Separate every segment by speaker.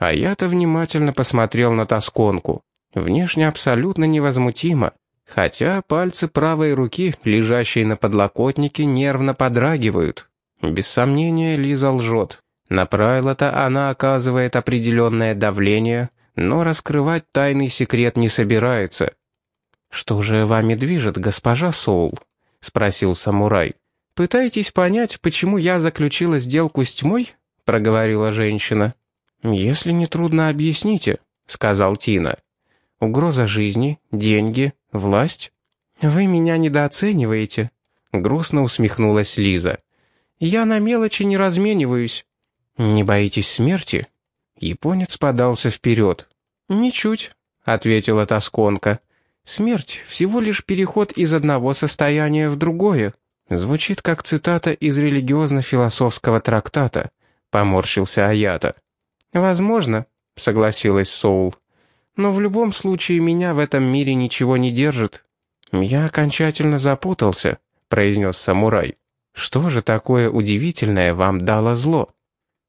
Speaker 1: А я-то внимательно посмотрел на тосконку. Внешне абсолютно невозмутимо, хотя пальцы правой руки, лежащие на подлокотнике, нервно подрагивают. Без сомнения, Лиза лжет. На правила-то она оказывает определенное давление, но раскрывать тайный секрет не собирается. «Что же вами движет, госпожа Соул?» — спросил самурай. «Пытаетесь понять, почему я заключила сделку с тьмой?» — проговорила женщина. «Если не трудно, объясните», — сказал Тина. «Угроза жизни, деньги, власть?» «Вы меня недооцениваете», — грустно усмехнулась Лиза. «Я на мелочи не размениваюсь». «Не боитесь смерти?» Японец подался вперед. «Ничуть», — ответила Тосконка. «Смерть — всего лишь переход из одного состояния в другое». Звучит как цитата из религиозно-философского трактата. Поморщился Аята. «Возможно», — согласилась Соул. «Но в любом случае меня в этом мире ничего не держит». «Я окончательно запутался», — произнес самурай. «Что же такое удивительное вам дало зло?»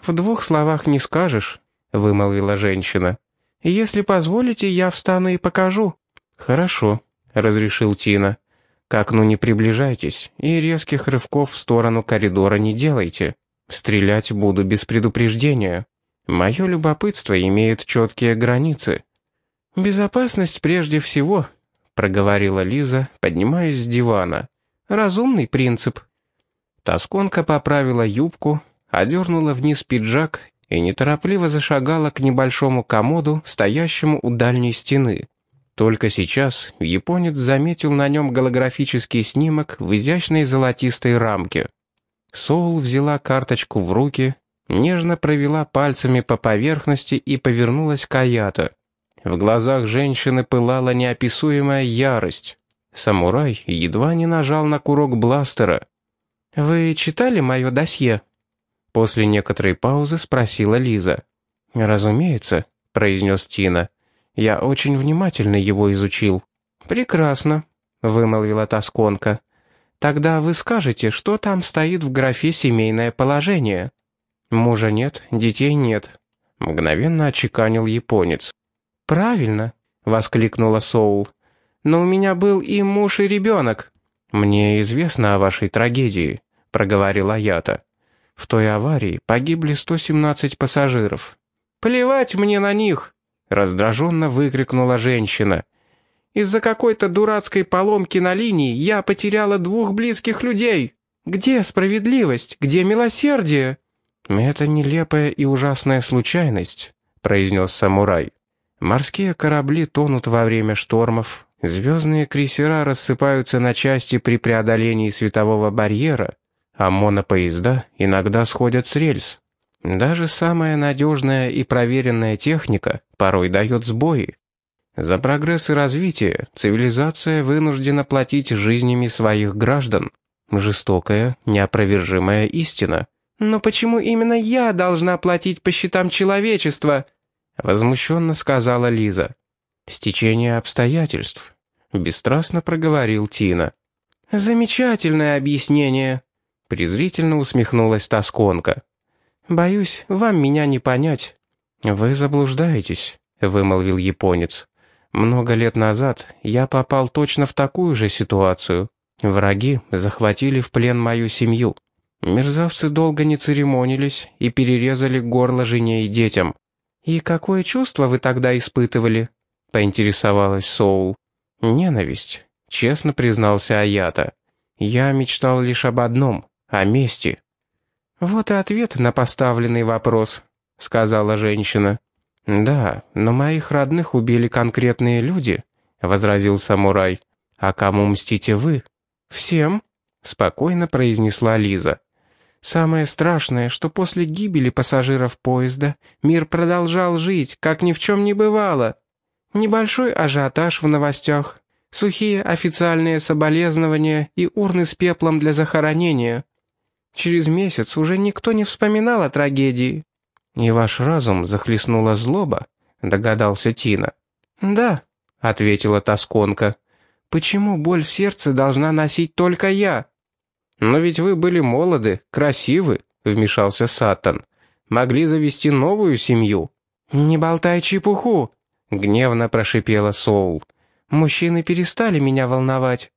Speaker 1: «В двух словах не скажешь», — вымолвила женщина. «Если позволите, я встану и покажу». «Хорошо», — разрешил Тина. «Как ну не приближайтесь, и резких рывков в сторону коридора не делайте. Стрелять буду без предупреждения». Мое любопытство имеет четкие границы. «Безопасность прежде всего», — проговорила Лиза, поднимаясь с дивана. «Разумный принцип». Тосконка поправила юбку, одернула вниз пиджак и неторопливо зашагала к небольшому комоду, стоящему у дальней стены. Только сейчас японец заметил на нем голографический снимок в изящной золотистой рамке. Соул взяла карточку в руки нежно провела пальцами по поверхности и повернулась к Аято. В глазах женщины пылала неописуемая ярость. Самурай едва не нажал на курок бластера. «Вы читали мое досье?» После некоторой паузы спросила Лиза. «Разумеется», — произнес Тина. «Я очень внимательно его изучил». «Прекрасно», — вымолвила Тосконка. «Тогда вы скажете, что там стоит в графе «семейное положение». «Мужа нет, детей нет», — мгновенно отчеканил японец. «Правильно», — воскликнула Соул. «Но у меня был и муж, и ребенок». «Мне известно о вашей трагедии», — проговорила Ята. «В той аварии погибли 117 пассажиров». «Плевать мне на них!» — раздраженно выкрикнула женщина. «Из-за какой-то дурацкой поломки на линии я потеряла двух близких людей. Где справедливость? Где милосердие?» «Это нелепая и ужасная случайность», — произнес самурай. «Морские корабли тонут во время штормов, звездные крейсера рассыпаются на части при преодолении светового барьера, а монопоезда иногда сходят с рельс. Даже самая надежная и проверенная техника порой дает сбои. За прогресс и развитие цивилизация вынуждена платить жизнями своих граждан. Жестокая, неопровержимая истина. «Но почему именно я должна платить по счетам человечества?» Возмущенно сказала Лиза. «Стечение обстоятельств», — бесстрастно проговорил Тина. «Замечательное объяснение», — презрительно усмехнулась Тосконка. «Боюсь, вам меня не понять». «Вы заблуждаетесь», — вымолвил японец. «Много лет назад я попал точно в такую же ситуацию. Враги захватили в плен мою семью. Мерзавцы долго не церемонились и перерезали горло жене и детям. «И какое чувство вы тогда испытывали?» — поинтересовалась Соул. «Ненависть», — честно признался Аята. «Я мечтал лишь об одном — о мести». «Вот и ответ на поставленный вопрос», — сказала женщина. «Да, но моих родных убили конкретные люди», — возразил самурай. «А кому мстите вы?» «Всем», — спокойно произнесла Лиза. Самое страшное, что после гибели пассажиров поезда мир продолжал жить, как ни в чем не бывало. Небольшой ажиотаж в новостях, сухие официальные соболезнования и урны с пеплом для захоронения. Через месяц уже никто не вспоминал о трагедии. «И ваш разум захлестнула злоба?» — догадался Тина. «Да», — ответила Тосконка. «Почему боль в сердце должна носить только я?» «Но ведь вы были молоды, красивы», — вмешался Сатан. «Могли завести новую семью». «Не болтай чепуху!» — гневно прошипела Соул. «Мужчины перестали меня волновать.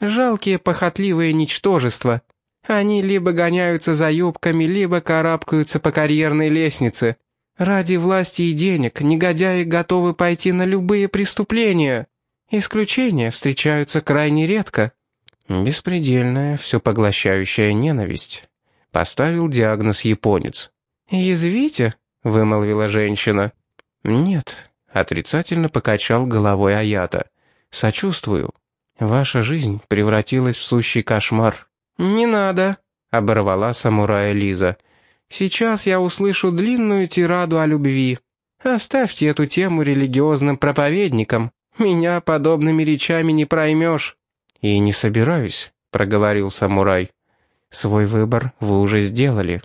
Speaker 1: Жалкие похотливые ничтожества. Они либо гоняются за юбками, либо карабкаются по карьерной лестнице. Ради власти и денег негодяи готовы пойти на любые преступления. Исключения встречаются крайне редко. Беспредельная, все поглощающая ненависть. Поставил диагноз японец. «Язвите?» — вымолвила женщина. «Нет», — отрицательно покачал головой Аята. «Сочувствую. Ваша жизнь превратилась в сущий кошмар». «Не надо», — оборвала самурая Лиза. Сейчас я услышу длинную тираду о любви. Оставьте эту тему религиозным проповедникам. Меня подобными речами не проймешь». «И не собираюсь», — проговорил самурай. «Свой выбор вы уже сделали».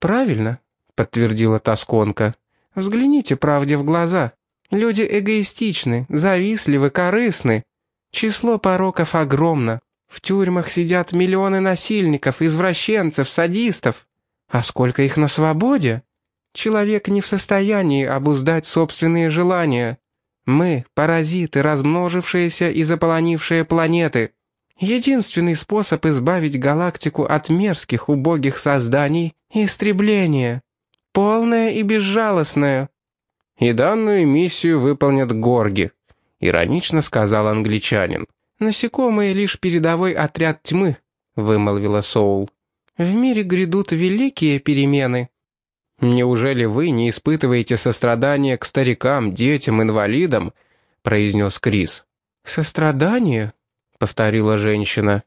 Speaker 1: «Правильно», — подтвердила Тосконка. «Взгляните правде в глаза. Люди эгоистичны, завистливы, корыстны. Число пороков огромно. В тюрьмах сидят миллионы насильников, извращенцев, садистов. А сколько их на свободе? Человек не в состоянии обуздать собственные желания. Мы — паразиты, размножившиеся и заполонившие планеты. Единственный способ избавить галактику от мерзких убогих созданий — истребление. Полное и безжалостное. «И данную миссию выполнят горги», — иронично сказал англичанин. «Насекомые — лишь передовой отряд тьмы», — вымолвила Соул. В мире грядут великие перемены. Неужели вы не испытываете сострадания к старикам, детям, инвалидам? произнес Крис. Сострадание? повторила женщина.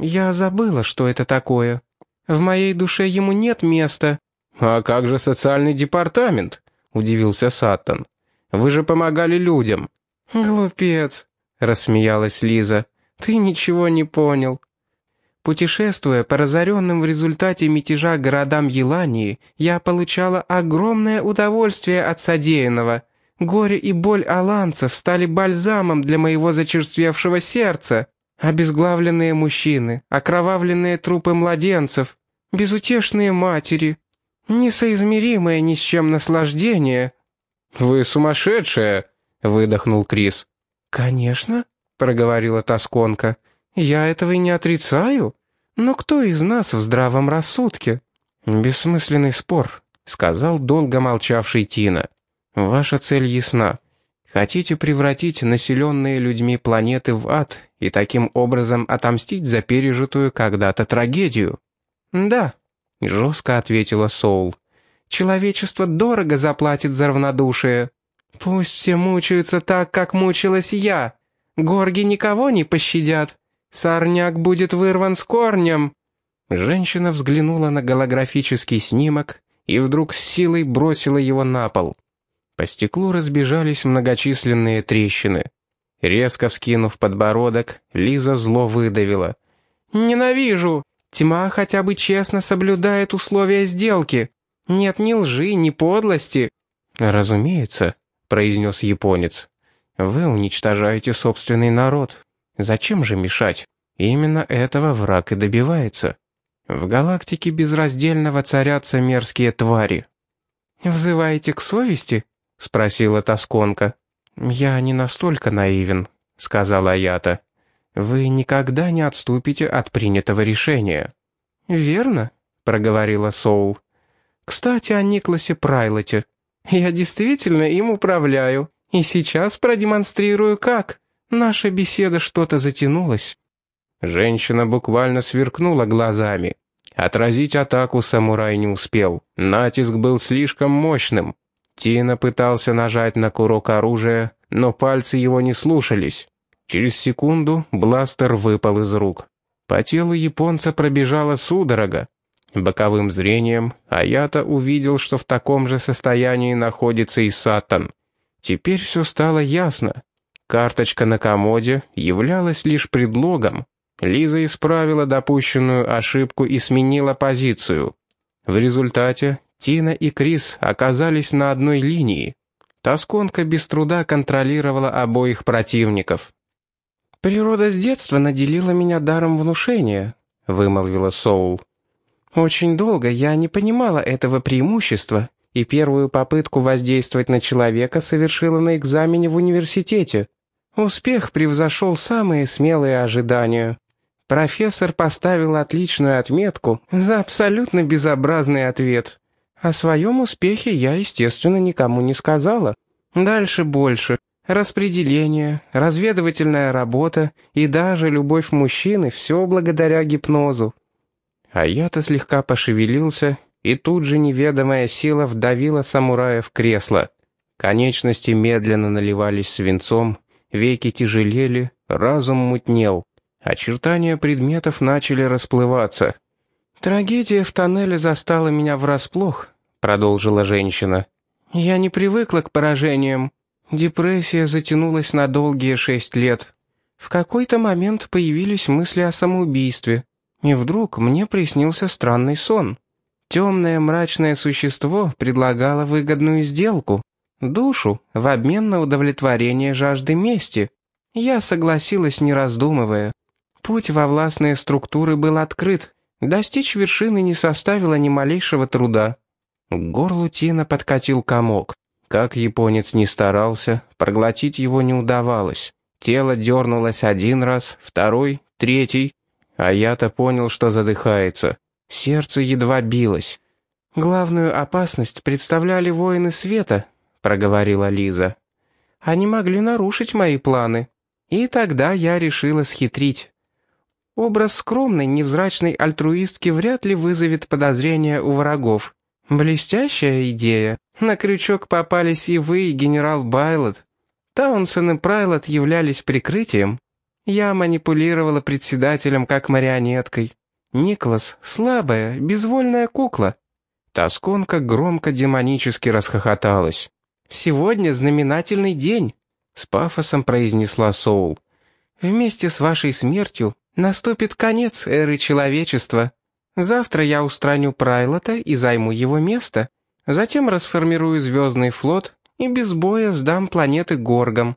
Speaker 1: Я забыла, что это такое. В моей душе ему нет места. А как же социальный департамент? удивился Саттон. Вы же помогали людям. Глупец, рассмеялась Лиза. Ты ничего не понял. Путешествуя по разоренным в результате мятежа городам Елании, я получала огромное удовольствие от содеянного. Горе и боль аланцев стали бальзамом для моего зачерствевшего сердца. Обезглавленные мужчины, окровавленные трупы младенцев, безутешные матери. Несоизмеримое ни с чем наслаждение. «Вы сумасшедшая!» — выдохнул Крис. «Конечно», — проговорила Тосконка. «Я этого и не отрицаю. Но кто из нас в здравом рассудке? Бессмысленный спор, сказал долго молчавший Тина. Ваша цель ясна. Хотите превратить населенные людьми планеты в ад и таким образом отомстить за пережитую когда-то трагедию? Да, жестко ответила Соул. Человечество дорого заплатит за равнодушие. Пусть все мучаются так, как мучилась я. Горги никого не пощадят. Сорняк будет вырван с корнем!» Женщина взглянула на голографический снимок и вдруг с силой бросила его на пол. По стеклу разбежались многочисленные трещины. Резко вскинув подбородок, Лиза зло выдавила. «Ненавижу! Тьма хотя бы честно соблюдает условия сделки. Нет ни лжи, ни подлости». «Разумеется», — произнес японец. «Вы уничтожаете собственный народ, Зачем же мешать? Именно этого враг и добивается. В галактике безраздельного царятся мерзкие твари. «Взываете к совести?» — спросила Тосконка. «Я не настолько наивен», — сказала Ята. «Вы никогда не отступите от принятого решения». «Верно», — проговорила Соул. «Кстати, о Никласе Прайлоте. Я действительно им управляю, и сейчас продемонстрирую, как». Наша беседа что-то затянулась». Женщина буквально сверкнула глазами. Отразить атаку самурай не успел. Натиск был слишком мощным. Тина пытался нажать на курок оружия, но пальцы его не слушались. Через секунду бластер выпал из рук. По телу японца пробежала судорога. Боковым зрением Аята увидел, что в таком же состоянии находится и Сатан. Теперь все стало ясно. Карточка на комоде являлась лишь предлогом. Лиза исправила допущенную ошибку и сменила позицию. В результате Тина и Крис оказались на одной линии. Тосконка без труда контролировала обоих противников. «Природа с детства наделила меня даром внушения», — вымолвила Соул. «Очень долго я не понимала этого преимущества и первую попытку воздействовать на человека совершила на экзамене в университете. Успех превзошел самые смелые ожидания. Профессор поставил отличную отметку за абсолютно безобразный ответ. О своем успехе я, естественно, никому не сказала. Дальше больше. Распределение, разведывательная работа и даже любовь мужчины — все благодаря гипнозу. А я-то слегка пошевелился, и тут же неведомая сила вдавила самурая в кресло. Конечности медленно наливались свинцом, веки тяжелели, разум мутнел. Очертания предметов начали расплываться. «Трагедия в тоннеле застала меня врасплох», — продолжила женщина. «Я не привыкла к поражениям, Депрессия затянулась на долгие шесть лет. В какой-то момент появились мысли о самоубийстве. И вдруг мне приснился странный сон. Темное мрачное существо предлагало выгодную сделку. Душу в обмен на удовлетворение жажды мести. Я согласилась, не раздумывая. Путь во властные структуры был открыт. Достичь вершины не составило ни малейшего труда. К горлу Тина подкатил комок. Как японец не старался, проглотить его не удавалось. Тело дернулось один раз, второй, третий, а я-то понял, что задыхается. Сердце едва билось. «Главную опасность представляли воины света», — проговорила Лиза. «Они могли нарушить мои планы. И тогда я решила схитрить. Образ скромной, невзрачной альтруистки вряд ли вызовет подозрения у врагов. Блестящая идея. На крючок попались и вы, и генерал Байлот. Таунсон и Прайлот являлись прикрытием. Я манипулировала председателем как марионеткой. Николас — слабая, безвольная кукла. Тосконка громко демонически расхохоталась. «Сегодня знаменательный день», — с пафосом произнесла Соул. «Вместе с вашей смертью наступит конец эры человечества». Завтра я устраню Прайлота и займу его место. Затем расформирую звездный флот и без боя сдам планеты Горгам.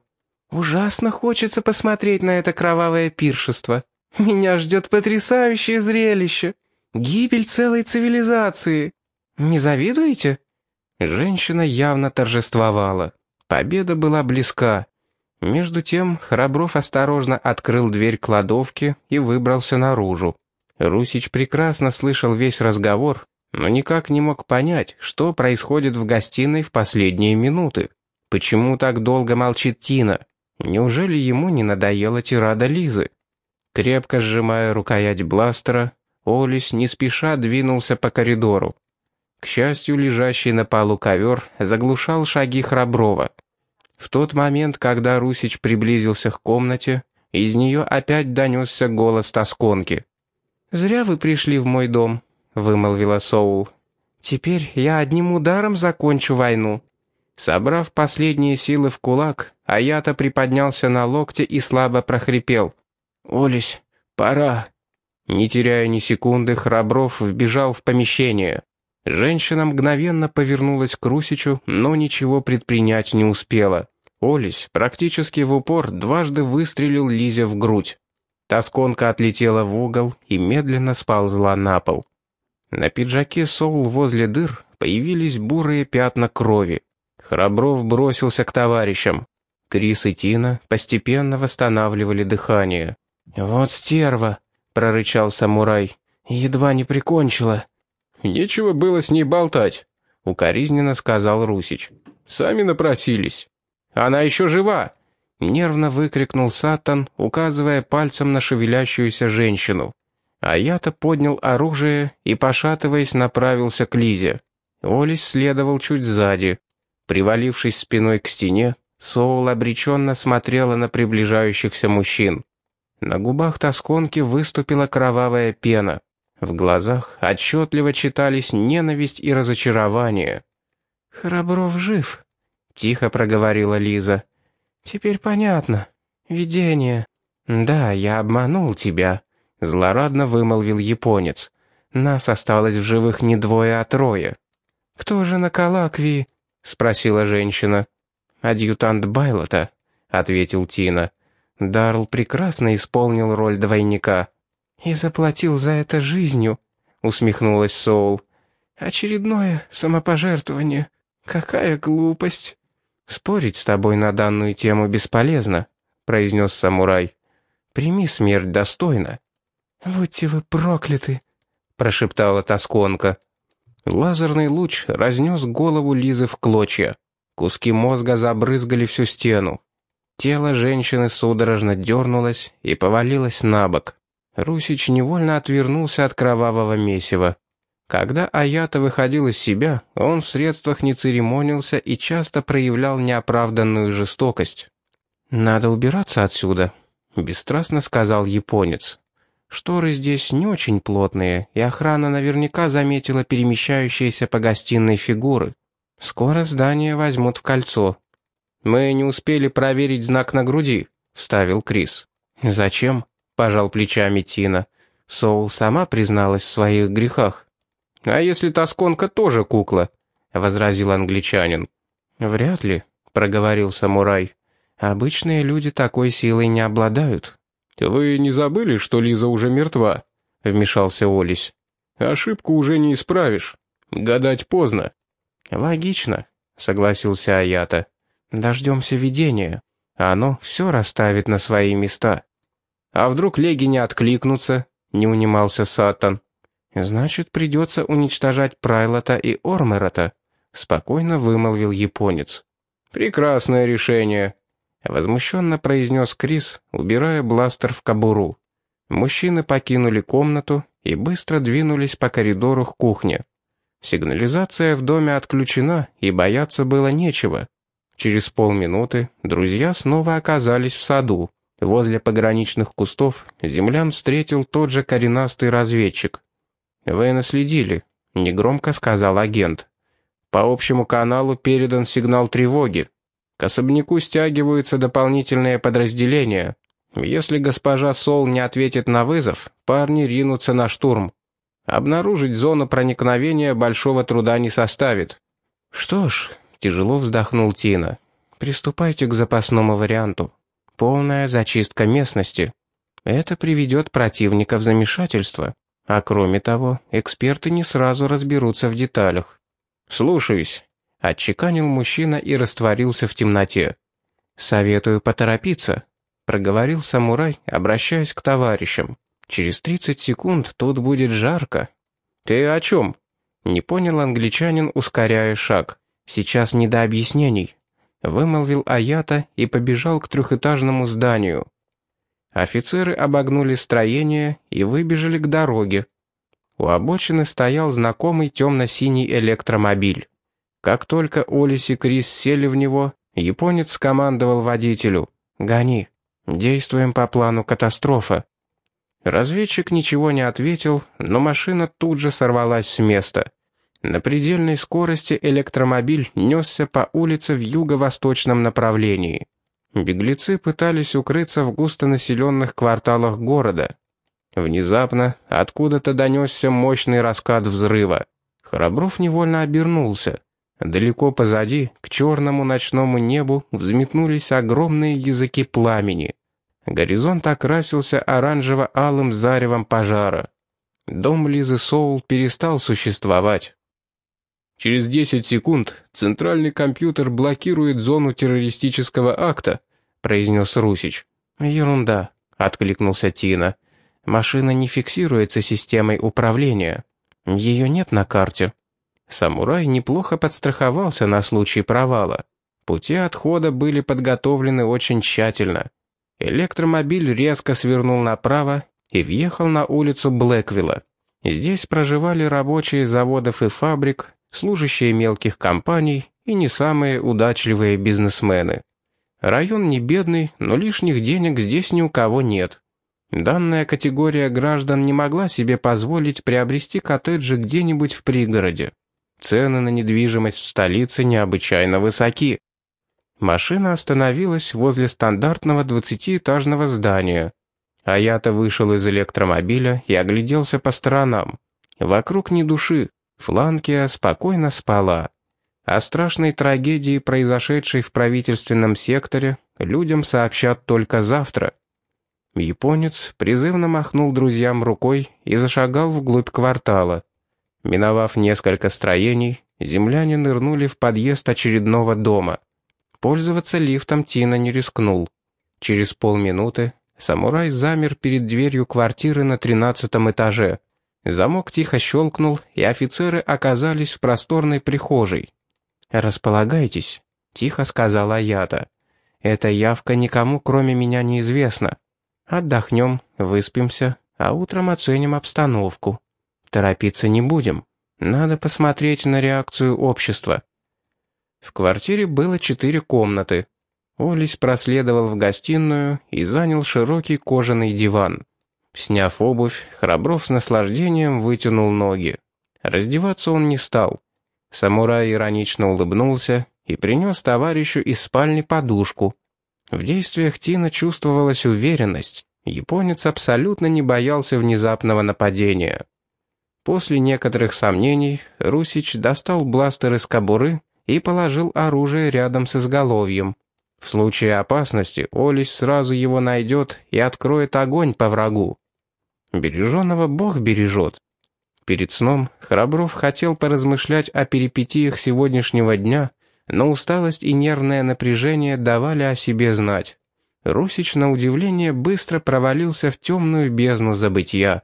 Speaker 1: Ужасно хочется посмотреть на это кровавое пиршество. Меня ждет потрясающее зрелище. Гибель целой цивилизации. Не завидуете?» Женщина явно торжествовала. Победа была близка. Между тем Храбров осторожно открыл дверь кладовки и выбрался наружу. Русич прекрасно слышал весь разговор, но никак не мог понять, что происходит в гостиной в последние минуты. Почему так долго молчит Тина? Неужели ему не надоела тирада Лизы? Крепко сжимая рукоять бластера, Олис не спеша двинулся по коридору. К счастью, лежащий на полу ковер заглушал шаги Храброва. В тот момент, когда Русич приблизился к комнате, из нее опять донесся голос тосконки. «Зря вы пришли в мой дом», — вымолвила Соул. «Теперь я одним ударом закончу войну». Собрав последние силы в кулак, Аята приподнялся на локте и слабо прохрипел. «Олесь, пора». Не теряя ни секунды, Храбров вбежал в помещение. Женщина мгновенно повернулась к Русичу, но ничего предпринять не успела. Олесь практически в упор дважды выстрелил Лизе в грудь. Тосконка отлетела в угол и медленно сползла на пол. На пиджаке Соул возле дыр появились бурые пятна крови. Храбров бросился к товарищам. Крис и Тина постепенно восстанавливали дыхание. «Вот стерва!» — прорычал самурай. «Едва не прикончила».
Speaker 2: «Нечего было с ней болтать», — укоризненно сказал Русич. «Сами напросились».
Speaker 1: «Она еще жива!» Нервно выкрикнул Сатан, указывая пальцем на шевелящуюся женщину. А я-то поднял оружие и, пошатываясь, направился к Лизе. Олис следовал чуть сзади. Привалившись спиной к стене, Соул обреченно смотрела на приближающихся мужчин. На губах тосконки выступила кровавая пена. В глазах отчетливо читались ненависть и разочарование. «Храбров жив», — тихо проговорила Лиза. «Теперь понятно. Видение». «Да, я обманул тебя», — злорадно вымолвил японец. «Нас осталось в живых не двое, а трое». «Кто же на Калакви?» — спросила женщина. «Адъютант Байлота», — ответил Тина. Дарл прекрасно исполнил роль двойника. «И заплатил за это жизнью», — усмехнулась Соул. Очередное самопожертвование. Какая глупость. Спорить с тобой на данную тему бесполезно, произнес самурай. Прими смерть достойно. Будьте вы прокляты, прошептала тосконка. Лазерный луч разнес голову Лизы в клочья. Куски мозга забрызгали всю стену. Тело женщины судорожно дернулось и повалилось на бок. Русич невольно отвернулся от кровавого месива. Когда Аята выходил из себя, он в средствах не церемонился и часто проявлял неоправданную жестокость. «Надо убираться отсюда», — бесстрастно сказал японец. «Шторы здесь не очень плотные, и охрана наверняка заметила перемещающиеся по гостиной фигуры. Скоро здание возьмут в кольцо». «Мы не успели проверить знак на груди», — вставил Крис. «Зачем?» — пожал плечами Тина. Соул сама призналась в своих грехах. «А если Тосконка тоже кукла?» — возразил англичанин. «Вряд ли», — проговорил самурай. «Обычные люди такой силой не обладают».
Speaker 2: «Вы не забыли, что Лиза уже мертва?» — вмешался Олесь. «Ошибку уже не исправишь. Гадать поздно».
Speaker 1: «Логично», — согласился Аята. «Дождемся видения. Оно все расставит на свои места».
Speaker 2: «А вдруг леги не откликнутся?» — не унимался Сатан.
Speaker 1: «Значит, придется уничтожать Прайлота и Ормерота», — спокойно вымолвил японец.
Speaker 2: «Прекрасное решение», — возмущенно произнес Крис, убирая бластер в кобуру.
Speaker 1: Мужчины покинули комнату и быстро двинулись по коридору к кухне. Сигнализация в доме отключена, и бояться было нечего. Через полминуты друзья снова оказались в саду. Возле пограничных кустов землян встретил тот же коренастый разведчик. «Вы наследили», — негромко сказал агент. «По общему каналу передан сигнал тревоги. К особняку стягиваются дополнительные подразделения. Если госпожа Сол не ответит на вызов, парни ринутся на штурм. Обнаружить зону проникновения большого труда не составит». «Что ж», — тяжело вздохнул Тина, — «приступайте к запасному варианту. Полная зачистка местности. Это приведет противника в замешательство». А кроме того, эксперты не сразу разберутся в деталях. «Слушаюсь», — отчеканил мужчина и растворился в темноте. «Советую поторопиться», — проговорил самурай, обращаясь к товарищам. «Через тридцать секунд тут будет жарко».
Speaker 2: «Ты о чем?»
Speaker 1: — не понял англичанин, ускоряя шаг. «Сейчас не до объяснений», — вымолвил Аята и побежал к трехэтажному зданию. Офицеры обогнули строение и выбежали к дороге. У обочины стоял знакомый темно-синий электромобиль. Как только Олис и Крис сели в него, японец скомандовал водителю «Гони, действуем по плану катастрофа». Разведчик ничего не ответил, но машина тут же сорвалась с места. На предельной скорости электромобиль несся по улице в юго-восточном направлении. Беглецы пытались укрыться в густонаселенных кварталах города. Внезапно откуда-то донесся мощный раскат взрыва. Храбров невольно обернулся. Далеко позади, к черному ночному небу, взметнулись огромные языки пламени. Горизонт окрасился оранжево-алым заревом пожара. Дом Лизы Соул перестал существовать.
Speaker 2: Через 10 секунд центральный компьютер блокирует зону террористического акта», — произнес Русич.
Speaker 1: «Ерунда», — откликнулся Тина. «Машина не фиксируется системой управления. Ее нет на карте». Самурай неплохо подстраховался на случай провала. Пути отхода были подготовлены очень тщательно. Электромобиль резко свернул направо и въехал на улицу Блэквилла. Здесь проживали рабочие заводов и фабрик, служащие мелких компаний и не самые удачливые бизнесмены. Район не бедный, но лишних денег здесь ни у кого нет. Данная категория граждан не могла себе позволить приобрести коттеджи где-нибудь в пригороде. Цены на недвижимость в столице необычайно высоки. Машина остановилась возле стандартного двадцатиэтажного здания. А я-то вышел из электромобиля и огляделся по сторонам. Вокруг ни души, Фланкия спокойно спала. О страшной трагедии, произошедшей в правительственном секторе, людям сообщат только завтра. Японец призывно махнул друзьям рукой и зашагал вглубь квартала. Миновав несколько строений, земляне нырнули в подъезд очередного дома. Пользоваться лифтом Тина не рискнул. Через полминуты самурай замер перед дверью квартиры на тринадцатом этаже. Замок тихо щелкнул, и офицеры оказались в просторной прихожей. «Располагайтесь», — тихо сказала Ята. «Эта явка никому, кроме меня, неизвестна. Отдохнем, выспимся, а утром оценим обстановку. Торопиться не будем. Надо посмотреть на реакцию общества». В квартире было четыре комнаты. Олесь проследовал в гостиную и занял широкий кожаный диван. Сняв обувь, Храбров с наслаждением вытянул ноги. Раздеваться он не стал. Самурай иронично улыбнулся и принес товарищу из спальни подушку. В действиях Тина чувствовалась уверенность. Японец абсолютно не боялся внезапного нападения. После некоторых сомнений Русич достал бластер из кобуры и положил оружие рядом с изголовьем. В случае опасности Олесь сразу его найдет и откроет огонь по врагу. Береженного Бог бережет. Перед сном Храбров хотел поразмышлять о перипетиях сегодняшнего дня, но усталость и нервное напряжение давали о себе знать. Русич, на удивление, быстро провалился в темную бездну забытья.